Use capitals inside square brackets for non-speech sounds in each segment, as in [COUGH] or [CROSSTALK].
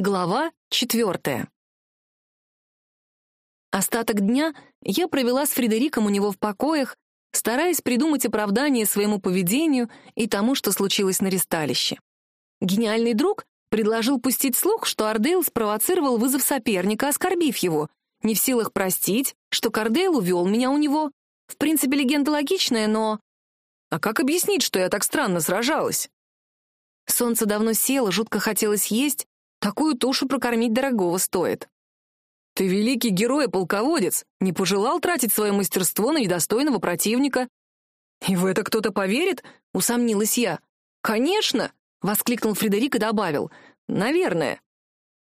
Глава четвертая. Остаток дня я провела с Фредериком у него в покоях, стараясь придумать оправдание своему поведению и тому, что случилось на ресталище. Гениальный друг предложил пустить слух, что Ардейл спровоцировал вызов соперника, оскорбив его, не в силах простить, что Кардейл увел меня у него. В принципе, легенда логичная, но... А как объяснить, что я так странно сражалась? Солнце давно село, жутко хотелось есть, Такую тушу прокормить дорогого стоит. Ты великий герой и полководец, не пожелал тратить свое мастерство на недостойного противника. И в это кто-то поверит? Усомнилась я. Конечно! Воскликнул Фредерик и добавил. Наверное.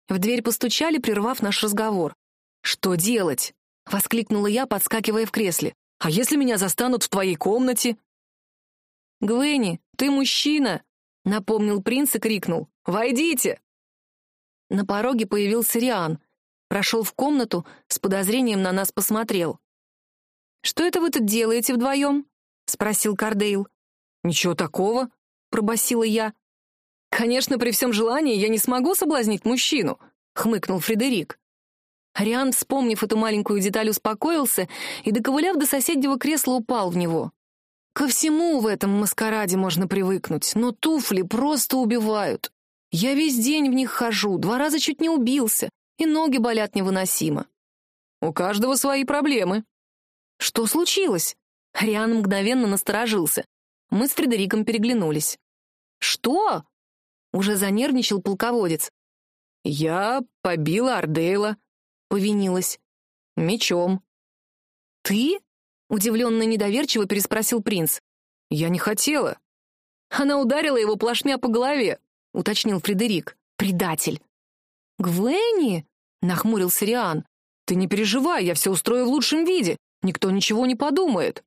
В дверь постучали, прервав наш разговор. Что делать? Воскликнула я, подскакивая в кресле. А если меня застанут в твоей комнате? Гвенни, ты мужчина! Напомнил принц и крикнул. Войдите! На пороге появился Риан. Прошел в комнату, с подозрением на нас посмотрел. «Что это вы тут делаете вдвоем?» — спросил Кардейл. «Ничего такого», — пробасила я. «Конечно, при всем желании я не смогу соблазнить мужчину», — хмыкнул Фредерик. Риан, вспомнив эту маленькую деталь, успокоился и, доковыляв до соседнего кресла, упал в него. Ко всему в этом маскараде можно привыкнуть, но туфли просто убивают. Я весь день в них хожу, два раза чуть не убился, и ноги болят невыносимо. У каждого свои проблемы. Что случилось? Риан мгновенно насторожился. Мы с Фредериком переглянулись. Что? Уже занервничал полководец. Я побила Ардейла, повинилась. Мечом. Ты? Удивленно недоверчиво переспросил принц. Я не хотела. Она ударила его плашмя по голове уточнил Фредерик. «Предатель!» «Гвенни?» — нахмурился Риан. «Ты не переживай, я все устрою в лучшем виде. Никто ничего не подумает».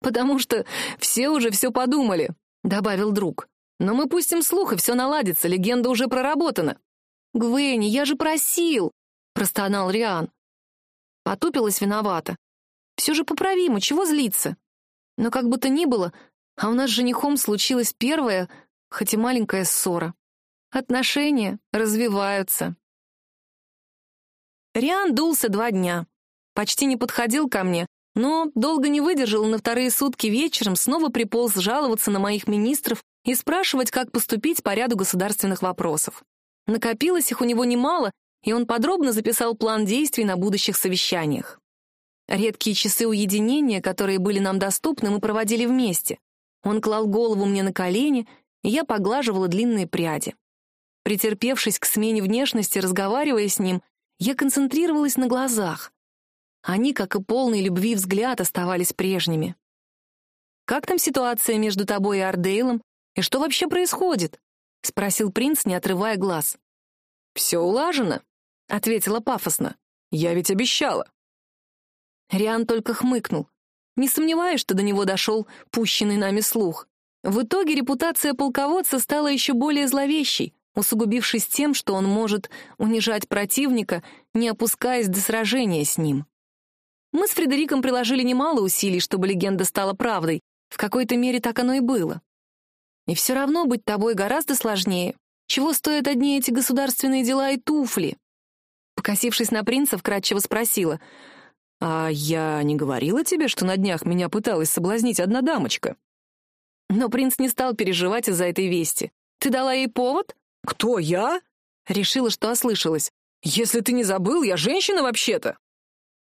«Потому что все уже все подумали», — добавил друг. «Но мы пустим слух, и все наладится, легенда уже проработана». «Гвенни, я же просил!» — простонал Риан. Потупилась виновата. «Все же поправимо, чего злиться?» Но как бы то ни было, а у нас с женихом случилась первая, хоть и маленькая ссора. Отношения развиваются. Риан дулся два дня. Почти не подходил ко мне, но долго не выдержал на вторые сутки вечером снова приполз жаловаться на моих министров и спрашивать, как поступить по ряду государственных вопросов. Накопилось их у него немало, и он подробно записал план действий на будущих совещаниях. Редкие часы уединения, которые были нам доступны, мы проводили вместе. Он клал голову мне на колени и я поглаживала длинные пряди. Претерпевшись к смене внешности, разговаривая с ним, я концентрировалась на глазах. Они, как и полный любви взгляд, оставались прежними. «Как там ситуация между тобой и Ардейлом? И что вообще происходит?» — спросил принц, не отрывая глаз. «Все улажено», — ответила пафосно. «Я ведь обещала». Риан только хмыкнул. Не сомневаюсь, что до него дошел пущенный нами слух. В итоге репутация полководца стала еще более зловещей, усугубившись тем, что он может унижать противника, не опускаясь до сражения с ним. Мы с Фредериком приложили немало усилий, чтобы легенда стала правдой. В какой-то мере так оно и было. И все равно быть тобой гораздо сложнее. Чего стоят одни эти государственные дела и туфли? Покосившись на принца, вкратчиво спросила. «А я не говорила тебе, что на днях меня пыталась соблазнить одна дамочка?» Но принц не стал переживать из-за этой вести. «Ты дала ей повод?» «Кто, я?» Решила, что ослышалась. «Если ты не забыл, я женщина вообще-то!»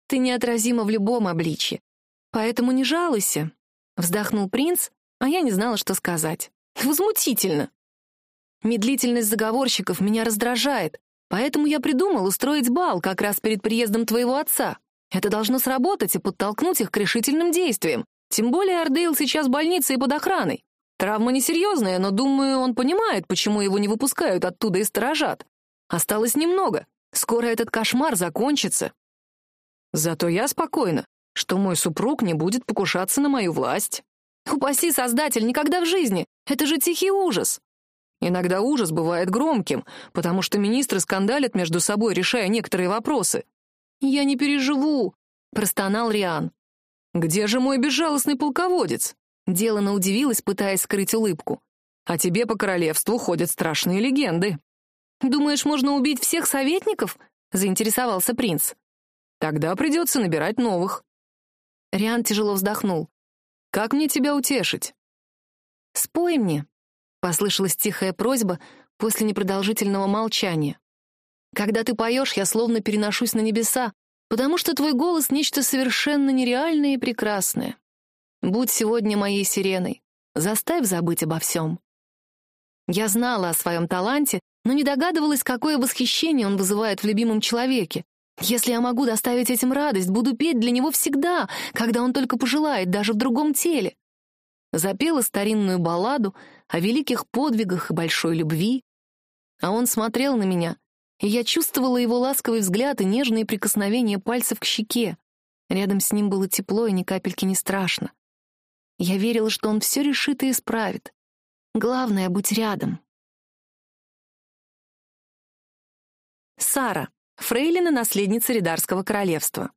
«Ты неотразима в любом обличье, поэтому не жалуйся», — вздохнул принц, а я не знала, что сказать. «Возмутительно!» Медлительность заговорщиков меня раздражает, поэтому я придумал устроить бал как раз перед приездом твоего отца. Это должно сработать и подтолкнуть их к решительным действиям. Тем более Ардейл сейчас в больнице и под охраной. Травма несерьезная, но, думаю, он понимает, почему его не выпускают оттуда и сторожат. Осталось немного. Скоро этот кошмар закончится. Зато я спокойна, что мой супруг не будет покушаться на мою власть. Упаси, Создатель, никогда в жизни. Это же тихий ужас. Иногда ужас бывает громким, потому что министры скандалят между собой, решая некоторые вопросы. «Я не переживу», — простонал Риан. «Где же мой безжалостный полководец?» Делана удивилась, пытаясь скрыть улыбку. «А тебе по королевству ходят страшные легенды». Думаешь, можно убить всех советников?» — заинтересовался принц. «Тогда придется набирать новых». Риан тяжело вздохнул. «Как мне тебя утешить?» «Спой мне», — послышалась тихая просьба после непродолжительного молчания. «Когда ты поешь, я словно переношусь на небеса, потому что твой голос — нечто совершенно нереальное и прекрасное. Будь сегодня моей сиреной, заставь забыть обо всем». Я знала о своем таланте, но не догадывалась, какое восхищение он вызывает в любимом человеке. Если я могу доставить этим радость, буду петь для него всегда, когда он только пожелает, даже в другом теле. Запела старинную балладу о великих подвигах и большой любви. А он смотрел на меня, я чувствовала его ласковый взгляд и нежные прикосновения пальцев к щеке. Рядом с ним было тепло и ни капельки не страшно. Я верила, что он все решит и исправит. Главное — быть рядом. Сара, фрейлина наследница Ридарского королевства.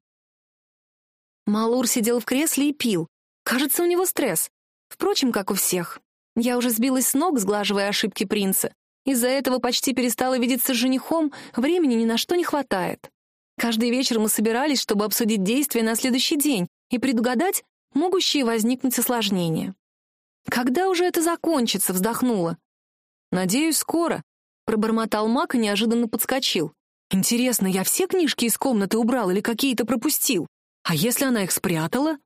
Малур сидел в кресле и пил. Кажется, у него стресс. Впрочем, как у всех. Я уже сбилась с ног, сглаживая ошибки принца. Из-за этого почти перестала видеться с женихом, времени ни на что не хватает. Каждый вечер мы собирались, чтобы обсудить действия на следующий день и предугадать могущие возникнуть осложнения. «Когда уже это закончится?» — вздохнула. «Надеюсь, скоро», — пробормотал Мак и неожиданно подскочил. «Интересно, я все книжки из комнаты убрал или какие-то пропустил? А если она их спрятала?»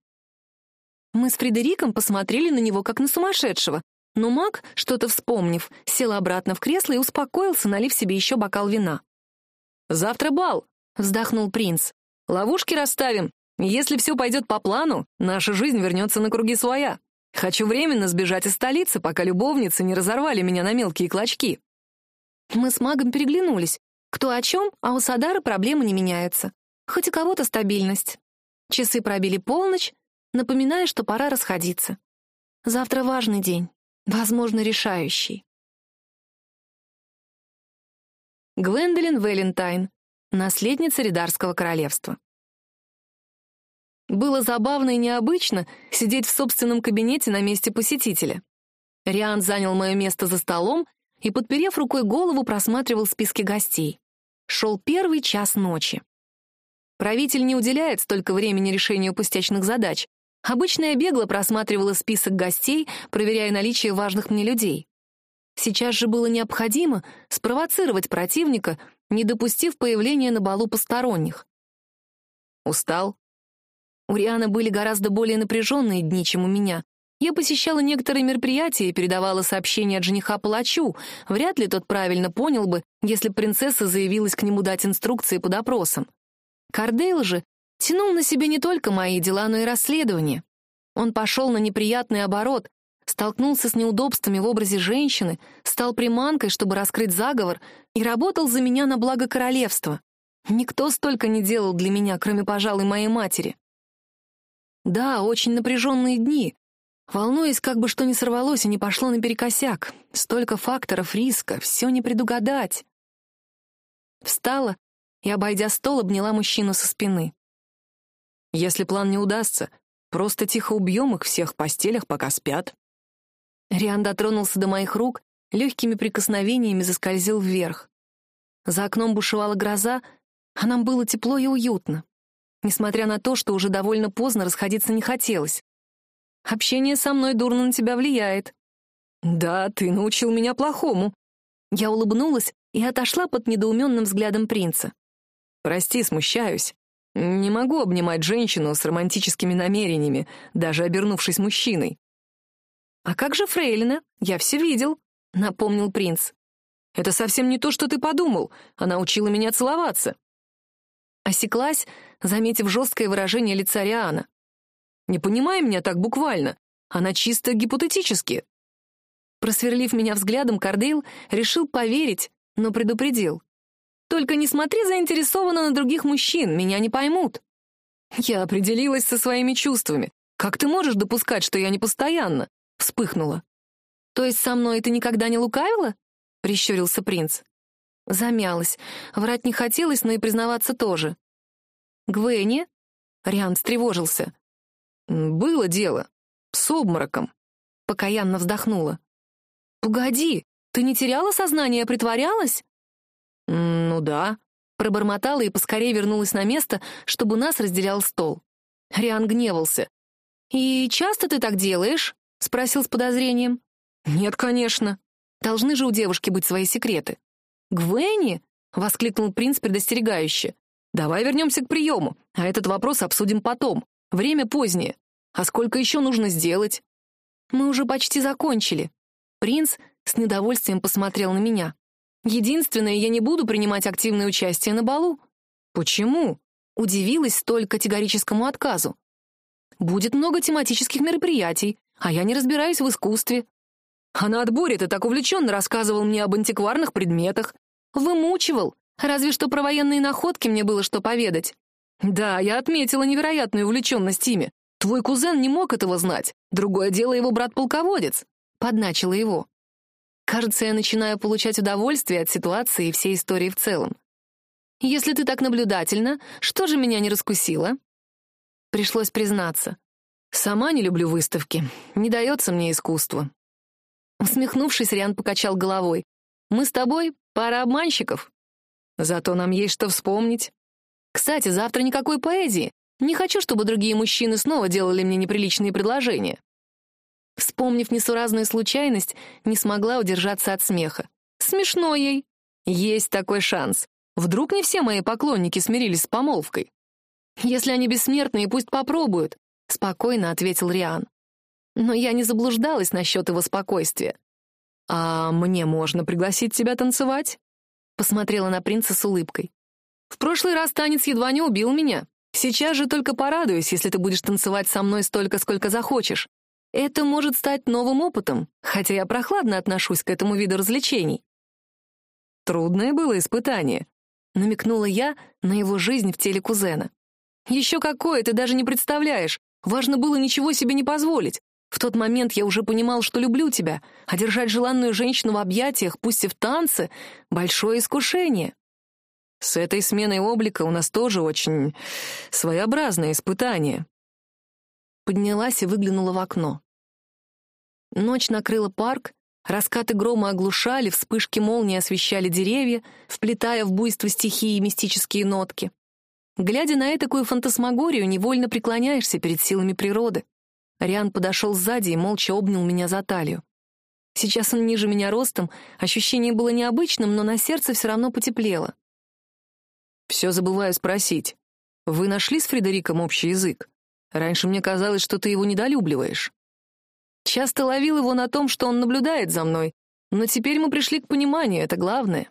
Мы с Фредериком посмотрели на него, как на сумасшедшего, но Мак, что-то вспомнив, сел обратно в кресло и успокоился, налив себе еще бокал вина. «Завтра бал», — вздохнул принц. «Ловушки расставим. Если все пойдет по плану, наша жизнь вернется на круги своя». Хочу временно сбежать из столицы, пока любовницы не разорвали меня на мелкие клочки. Мы с магом переглянулись. Кто о чем, а у Садара проблемы не меняются. Хоть у кого-то стабильность. Часы пробили полночь, напоминая, что пора расходиться. Завтра важный день, возможно, решающий. Гвендолин Вэлентайн, наследница Ридарского королевства. Было забавно и необычно сидеть в собственном кабинете на месте посетителя. Риан занял мое место за столом и, подперев рукой голову, просматривал списки гостей. Шел первый час ночи. Правитель не уделяет столько времени решению пустячных задач. Обычно я бегло просматривала список гостей, проверяя наличие важных мне людей. Сейчас же было необходимо спровоцировать противника, не допустив появления на балу посторонних. Устал, у Рианы были гораздо более напряженные дни, чем у меня. Я посещала некоторые мероприятия и передавала сообщения от жениха палачу. Вряд ли тот правильно понял бы, если принцесса заявилась к нему дать инструкции по допросам. Кардейл же тянул на себе не только мои дела, но и расследования. Он пошел на неприятный оборот, столкнулся с неудобствами в образе женщины, стал приманкой, чтобы раскрыть заговор, и работал за меня на благо королевства. Никто столько не делал для меня, кроме, пожалуй, моей матери. Да, очень напряженные дни. Волнуясь, как бы что ни сорвалось и не пошло наперекосяк. Столько факторов риска, все не предугадать. Встала и, обойдя стол, обняла мужчину со спины. Если план не удастся, просто тихо убьем их всех в постелях, пока спят. Риан дотронулся до моих рук, легкими прикосновениями заскользил вверх. За окном бушевала гроза, а нам было тепло и уютно несмотря на то, что уже довольно поздно расходиться не хотелось. Общение со мной дурно на тебя влияет. Да, ты научил меня плохому. Я улыбнулась и отошла под недоуменным взглядом принца. Прости, смущаюсь. Не могу обнимать женщину с романтическими намерениями, даже обернувшись мужчиной. «А как же Фрейлина? Я все видел», — напомнил принц. «Это совсем не то, что ты подумал. Она учила меня целоваться». Осеклась, заметив жесткое выражение лица Риана. «Не понимай меня так буквально. Она чисто гипотетически». Просверлив меня взглядом, Кардейл решил поверить, но предупредил. «Только не смотри заинтересованно на других мужчин, меня не поймут». «Я определилась со своими чувствами. Как ты можешь допускать, что я не постоянно?» Вспыхнула. «То есть со мной ты никогда не лукавила?» — прищурился принц. Замялась. Врать не хотелось, но и признаваться тоже. Гвенни?» Риан встревожился. «Было дело. С обмороком». Покаянно вздохнула. «Погоди, ты не теряла сознание, а притворялась?» «Ну да», Пробормотала и поскорее вернулась на место, чтобы нас разделял стол. Риан гневался. «И часто ты так делаешь?» — спросил с подозрением. «Нет, конечно. Должны же у девушки быть свои секреты». «Гвенни?» — воскликнул принц предостерегающе. «Давай вернемся к приему, а этот вопрос обсудим потом. Время позднее. А сколько еще нужно сделать?» «Мы уже почти закончили». Принц с недовольствием посмотрел на меня. Единственное, я не буду принимать активное участие на балу. Почему? Удивилась столь категорическому отказу. Будет много тематических мероприятий, а я не разбираюсь в искусстве. А на отборе ты так увлеченно рассказывал мне об антикварных предметах. Вымучивал. Разве что про военные находки мне было что поведать. Да, я отметила невероятную увлеченность ими. Твой кузен не мог этого знать. Другое дело его брат-полководец. Подначила его. Кажется, я начинаю получать удовольствие от ситуации и всей истории в целом. Если ты так наблюдательна, что же меня не раскусило? Пришлось признаться. Сама не люблю выставки. Не дается мне искусство. Усмехнувшись, Риан покачал головой. Мы с тобой пара обманщиков. Зато нам есть что вспомнить. Кстати, завтра никакой поэзии. Не хочу, чтобы другие мужчины снова делали мне неприличные предложения. Вспомнив несуразную случайность, не смогла удержаться от смеха. Смешно ей. Есть такой шанс. Вдруг не все мои поклонники смирились с помолвкой? Если они бессмертные, пусть попробуют, — спокойно ответил Риан. Но я не заблуждалась насчет его спокойствия. «А мне можно пригласить тебя танцевать?» Посмотрела на принца с улыбкой. «В прошлый раз танец едва не убил меня. Сейчас же только порадуюсь, если ты будешь танцевать со мной столько, сколько захочешь. Это может стать новым опытом, хотя я прохладно отношусь к этому виду развлечений. Трудное было испытание, намекнула я на его жизнь в теле кузена. Еще какое, ты даже не представляешь. Важно было ничего себе не позволить. В тот момент я уже понимал, что люблю тебя, а держать желанную женщину в объятиях, пусть и в танце, — большое искушение. С этой сменой облика у нас тоже очень своеобразное испытание. Поднялась и выглянула в окно. Ночь накрыла парк, раскаты грома оглушали, вспышки молнии освещали деревья, вплетая в буйство стихии мистические нотки. Глядя на этакую фантасмагорию, невольно преклоняешься перед силами природы. Риан подошел сзади и молча обнял меня за талию. Сейчас он ниже меня ростом, ощущение было необычным, но на сердце все равно потеплело. «Все забываю спросить. Вы нашли с Фредериком общий язык? Раньше мне казалось, что ты его недолюбливаешь». Часто ловил его на том, что он наблюдает за мной, но теперь мы пришли к пониманию, это главное.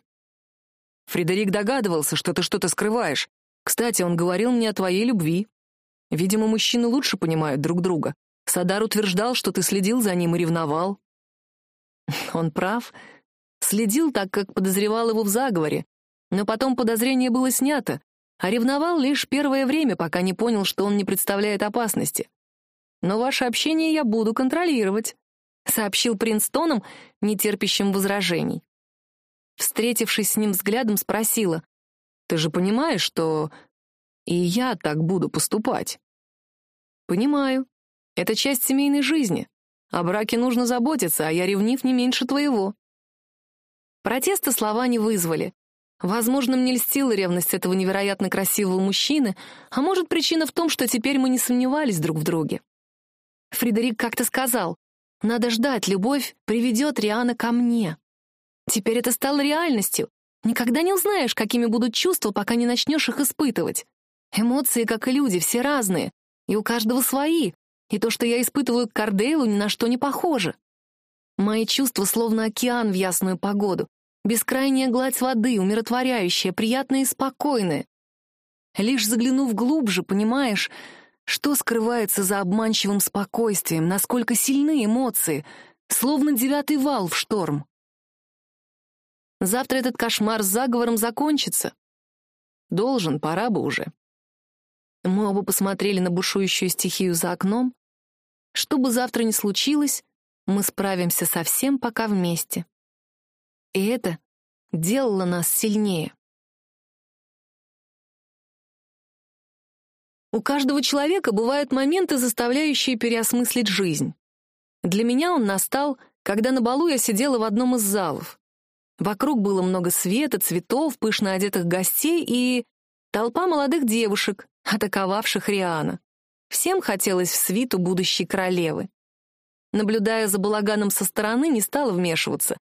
Фредерик догадывался, что ты что-то скрываешь. Кстати, он говорил мне о твоей любви. Видимо, мужчины лучше понимают друг друга. Садар утверждал, что ты следил за ним и ревновал. [LAUGHS] Он прав. Следил так, как подозревал его в заговоре. Но потом подозрение было снято, а ревновал лишь первое время, пока не понял, что он не представляет опасности но ваше общение я буду контролировать», — сообщил принц тоном, нетерпящим возражений. Встретившись с ним взглядом, спросила, «Ты же понимаешь, что и я так буду поступать?» «Понимаю. Это часть семейной жизни. О браке нужно заботиться, а я ревнив не меньше твоего». Протеста слова не вызвали. Возможно, мне льстила ревность этого невероятно красивого мужчины, а может, причина в том, что теперь мы не сомневались друг в друге. Фредерик как-то сказал, «Надо ждать, любовь приведет Риана ко мне». Теперь это стало реальностью. Никогда не узнаешь, какими будут чувства, пока не начнешь их испытывать. Эмоции, как и люди, все разные, и у каждого свои, и то, что я испытываю к Кардейлу, ни на что не похоже. Мои чувства словно океан в ясную погоду, бескрайняя гладь воды, умиротворяющая, приятная и спокойная. Лишь заглянув глубже, понимаешь, что скрывается за обманчивым спокойствием, насколько сильны эмоции, словно девятый вал в шторм? Завтра этот кошмар с заговором закончится. Должен, пора бы уже. Мы оба посмотрели на бушующую стихию за окном. Что бы завтра ни случилось, мы справимся со всем пока вместе. И это делало нас сильнее. У каждого человека бывают моменты, заставляющие переосмыслить жизнь. Для меня он настал, когда на балу я сидела в одном из залов. Вокруг было много света, цветов, пышно одетых гостей и толпа молодых девушек, атаковавших Риана. Всем хотелось в свиту будущей королевы. Наблюдая за балаганом со стороны, не стала вмешиваться.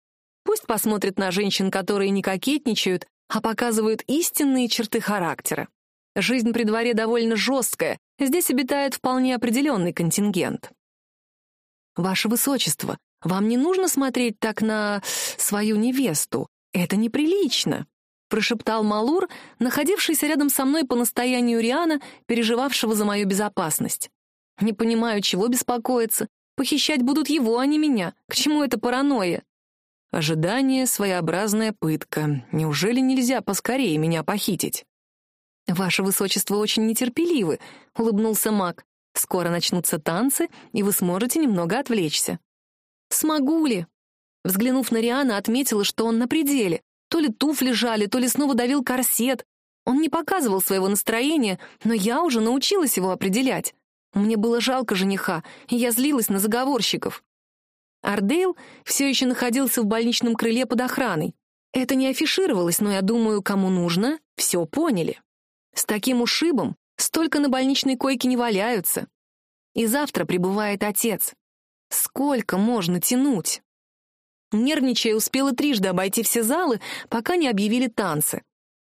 Пусть посмотрит на женщин, которые не кокетничают, а показывают истинные черты характера. Жизнь при дворе довольно жесткая, здесь обитает вполне определенный контингент. «Ваше Высочество, вам не нужно смотреть так на свою невесту. Это неприлично», — прошептал Малур, находившийся рядом со мной по настоянию Риана, переживавшего за мою безопасность. «Не понимаю, чего беспокоиться. Похищать будут его, а не меня. К чему эта паранойя?» «Ожидание — своеобразная пытка. Неужели нельзя поскорее меня похитить?» «Ваше Высочество очень нетерпеливы», — улыбнулся маг. Скоро начнутся танцы, и вы сможете немного отвлечься. Смогу ли? Взглянув на Риана, отметила, что он на пределе. То ли туфли жали, то ли снова давил корсет. Он не показывал своего настроения, но я уже научилась его определять. Мне было жалко жениха, и я злилась на заговорщиков. Ардейл все еще находился в больничном крыле под охраной. Это не афишировалось, но я думаю, кому нужно, все поняли. С таким ушибом Столько на больничной койке не валяются. И завтра прибывает отец. Сколько можно тянуть? Нервничая, успела трижды обойти все залы, пока не объявили танцы.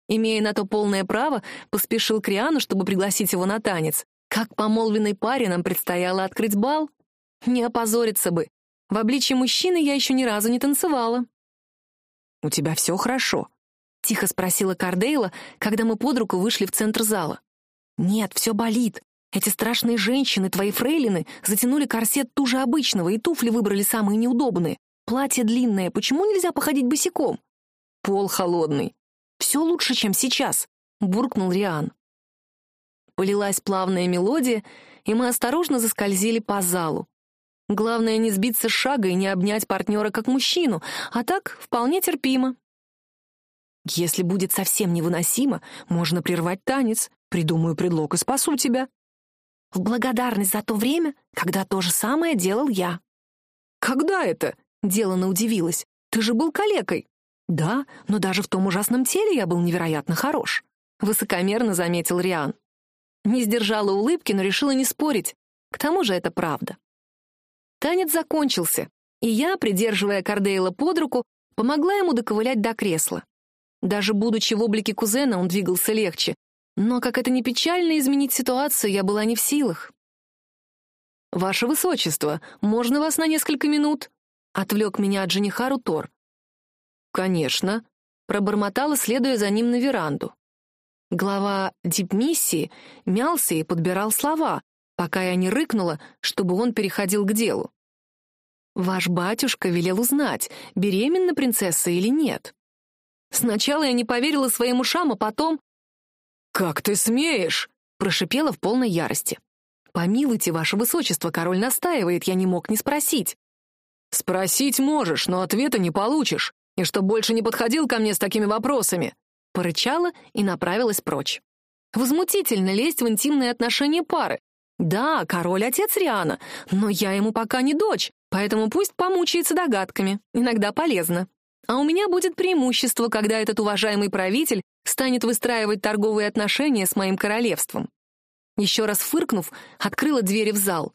Имея на то полное право, поспешил к Риану, чтобы пригласить его на танец. Как помолвленной паре нам предстояло открыть бал? Не опозориться бы. В обличье мужчины я еще ни разу не танцевала. «У тебя все хорошо?» — тихо спросила Кардейла, когда мы под руку вышли в центр зала. «Нет, все болит. Эти страшные женщины, твои фрейлины, затянули корсет туже обычного, и туфли выбрали самые неудобные. Платье длинное, почему нельзя походить босиком?» «Пол холодный. Все лучше, чем сейчас», — буркнул Риан. Полилась плавная мелодия, и мы осторожно заскользили по залу. Главное не сбиться с шага и не обнять партнера как мужчину, а так вполне терпимо. Если будет совсем невыносимо, можно прервать танец, Придумаю предлог и спасу тебя. В благодарность за то время, когда то же самое делал я. Когда это? Делано удивилась. Ты же был калекой. Да, но даже в том ужасном теле я был невероятно хорош. Высокомерно заметил Риан. Не сдержала улыбки, но решила не спорить. К тому же это правда. Танец закончился, и я, придерживая Кардейла под руку, помогла ему доковылять до кресла. Даже будучи в облике кузена, он двигался легче, но, как это ни печально, изменить ситуацию я была не в силах. «Ваше Высочество, можно вас на несколько минут?» — отвлек меня от жениха Рутор. «Конечно», — пробормотала, следуя за ним на веранду. Глава дипмиссии мялся и подбирал слова, пока я не рыкнула, чтобы он переходил к делу. «Ваш батюшка велел узнать, беременна принцесса или нет». Сначала я не поверила своим ушам, а потом «Как ты смеешь?» — прошипела в полной ярости. «Помилуйте, ваше высочество, король настаивает, я не мог не спросить». «Спросить можешь, но ответа не получишь, и чтоб больше не подходил ко мне с такими вопросами», — порычала и направилась прочь. Возмутительно лезть в интимные отношения пары. Да, король — отец Риана, но я ему пока не дочь, поэтому пусть помучается догадками, иногда полезно. А у меня будет преимущество, когда этот уважаемый правитель станет выстраивать торговые отношения с моим королевством. Еще раз фыркнув, открыла двери в зал.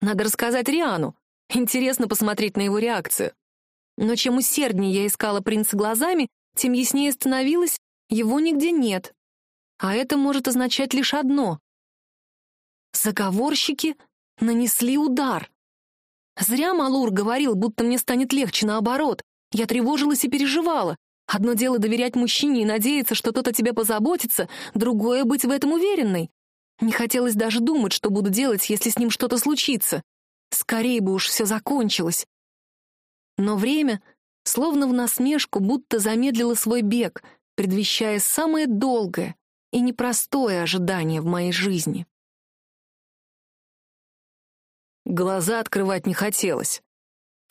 Надо рассказать Риану. Интересно посмотреть на его реакцию. Но чем усерднее я искала принца глазами, тем яснее становилось, его нигде нет. А это может означать лишь одно. Заговорщики нанесли удар. Зря Малур говорил, будто мне станет легче наоборот. Я тревожилась и переживала. Одно дело доверять мужчине и надеяться, что тот о тебе позаботится, другое — быть в этом уверенной. Не хотелось даже думать, что буду делать, если с ним что-то случится. Скорее бы уж все закончилось. Но время, словно в насмешку, будто замедлило свой бег, предвещая самое долгое и непростое ожидание в моей жизни. Глаза открывать не хотелось.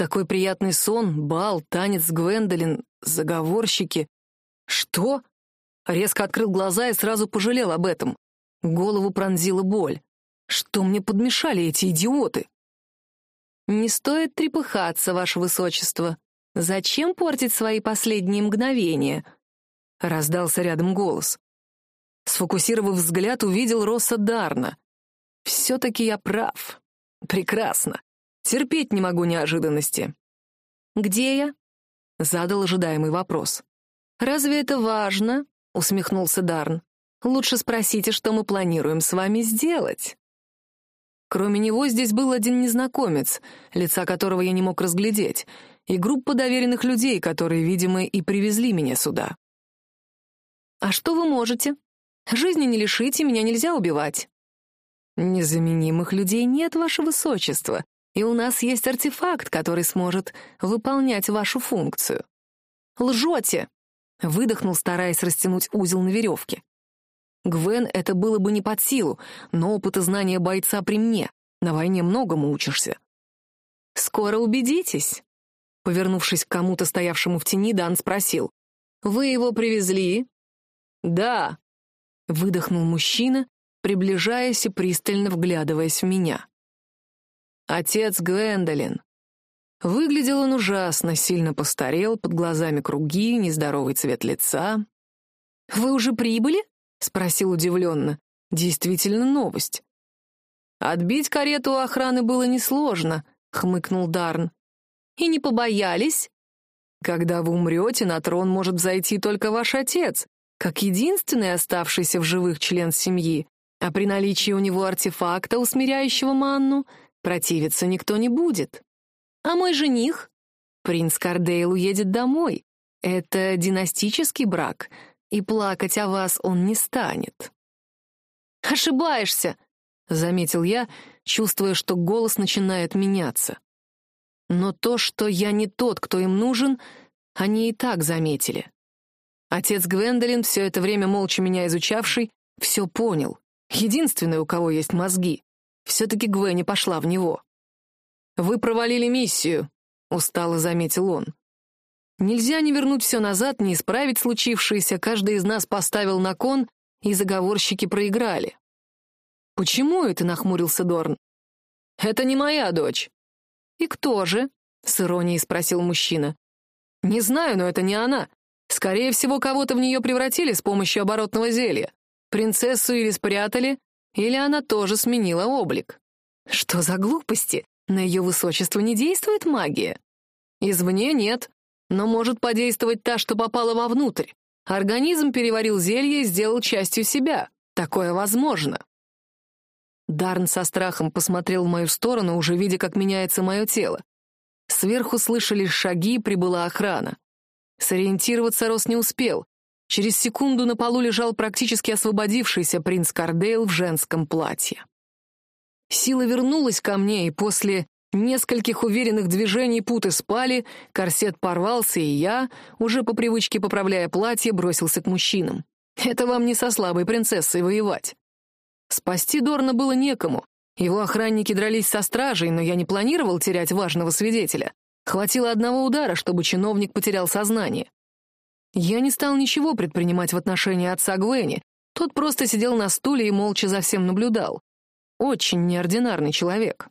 Такой приятный сон, бал, танец с Гвендолин, заговорщики. Что? Резко открыл глаза и сразу пожалел об этом. Голову пронзила боль. Что мне подмешали эти идиоты? Не стоит трепыхаться, ваше высочество. Зачем портить свои последние мгновения? Раздался рядом голос. Сфокусировав взгляд, увидел Росса Дарна. Все-таки я прав. Прекрасно. Терпеть не могу неожиданности. «Где я?» — задал ожидаемый вопрос. «Разве это важно?» — усмехнулся Дарн. «Лучше спросите, что мы планируем с вами сделать». Кроме него здесь был один незнакомец, лица которого я не мог разглядеть, и группа доверенных людей, которые, видимо, и привезли меня сюда. «А что вы можете? Жизни не лишите, меня нельзя убивать». «Незаменимых людей нет, ваше высочество, и у нас есть артефакт, который сможет выполнять вашу функцию». «Лжете!» — выдохнул, стараясь растянуть узел на веревке. Гвен это было бы не под силу, но опыт и знания бойца при мне. На войне многому учишься. «Скоро убедитесь», — повернувшись к кому-то, стоявшему в тени, Дан спросил. «Вы его привезли?» «Да», — выдохнул мужчина, приближаясь и пристально вглядываясь в меня. «Отец Гвендолин». Выглядел он ужасно, сильно постарел, под глазами круги, нездоровый цвет лица. «Вы уже прибыли?» — спросил удивленно. «Действительно новость». «Отбить карету у охраны было несложно», — хмыкнул Дарн. «И не побоялись?» «Когда вы умрете, на трон может зайти только ваш отец, как единственный оставшийся в живых член семьи, а при наличии у него артефакта, усмиряющего манну, противиться никто не будет. А мой жених? Принц Кардейл уедет домой. Это династический брак, и плакать о вас он не станет. «Ошибаешься», — заметил я, чувствуя, что голос начинает меняться. Но то, что я не тот, кто им нужен, они и так заметили. Отец Гвендолин, все это время молча меня изучавший, все понял. Единственный, у кого есть мозги. Все-таки Гвенни пошла в него. «Вы провалили миссию», — устало заметил он. Нельзя не вернуть все назад, не исправить случившееся, каждый из нас поставил на кон, и заговорщики проиграли. «Почему это?» — нахмурился Дорн. «Это не моя дочь». «И кто же?» — с иронией спросил мужчина. «Не знаю, но это не она. Скорее всего, кого-то в нее превратили с помощью оборотного зелья. Принцессу или спрятали, или она тоже сменила облик». «Что за глупости? На ее высочество не действует магия?» «Извне нет но может подействовать та, что попала вовнутрь. Организм переварил зелье и сделал частью себя. Такое возможно. Дарн со страхом посмотрел в мою сторону, уже видя, как меняется мое тело. Сверху слышались шаги, прибыла охрана. Сориентироваться Рос не успел. Через секунду на полу лежал практически освободившийся принц Кардейл в женском платье. Сила вернулась ко мне, и после Нескольких уверенных движений путы спали, корсет порвался, и я, уже по привычке поправляя платье, бросился к мужчинам. Это вам не со слабой принцессой воевать. Спасти Дорна было некому. Его охранники дрались со стражей, но я не планировал терять важного свидетеля. Хватило одного удара, чтобы чиновник потерял сознание. Я не стал ничего предпринимать в отношении отца Гвенни. Тот просто сидел на стуле и молча за всем наблюдал. Очень неординарный человек.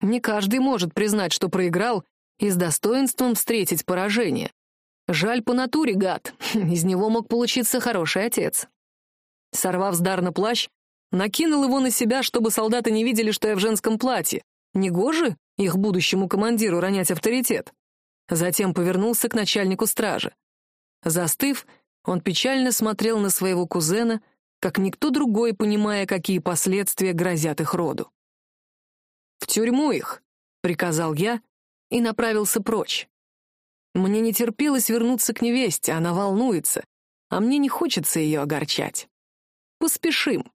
Не каждый может признать, что проиграл, и с достоинством встретить поражение. Жаль по натуре, гад. [LAUGHS] Из него мог получиться хороший отец. Сорвав с Дарна плащ, накинул его на себя, чтобы солдаты не видели, что я в женском платье. Негоже их будущему командиру ронять авторитет. Затем повернулся к начальнику стражи. Застыв, он печально смотрел на своего кузена, как никто другой, понимая, какие последствия грозят их роду. «В тюрьму их!» — приказал я и направился прочь. Мне не терпелось вернуться к невесте, она волнуется, а мне не хочется ее огорчать. Поспешим.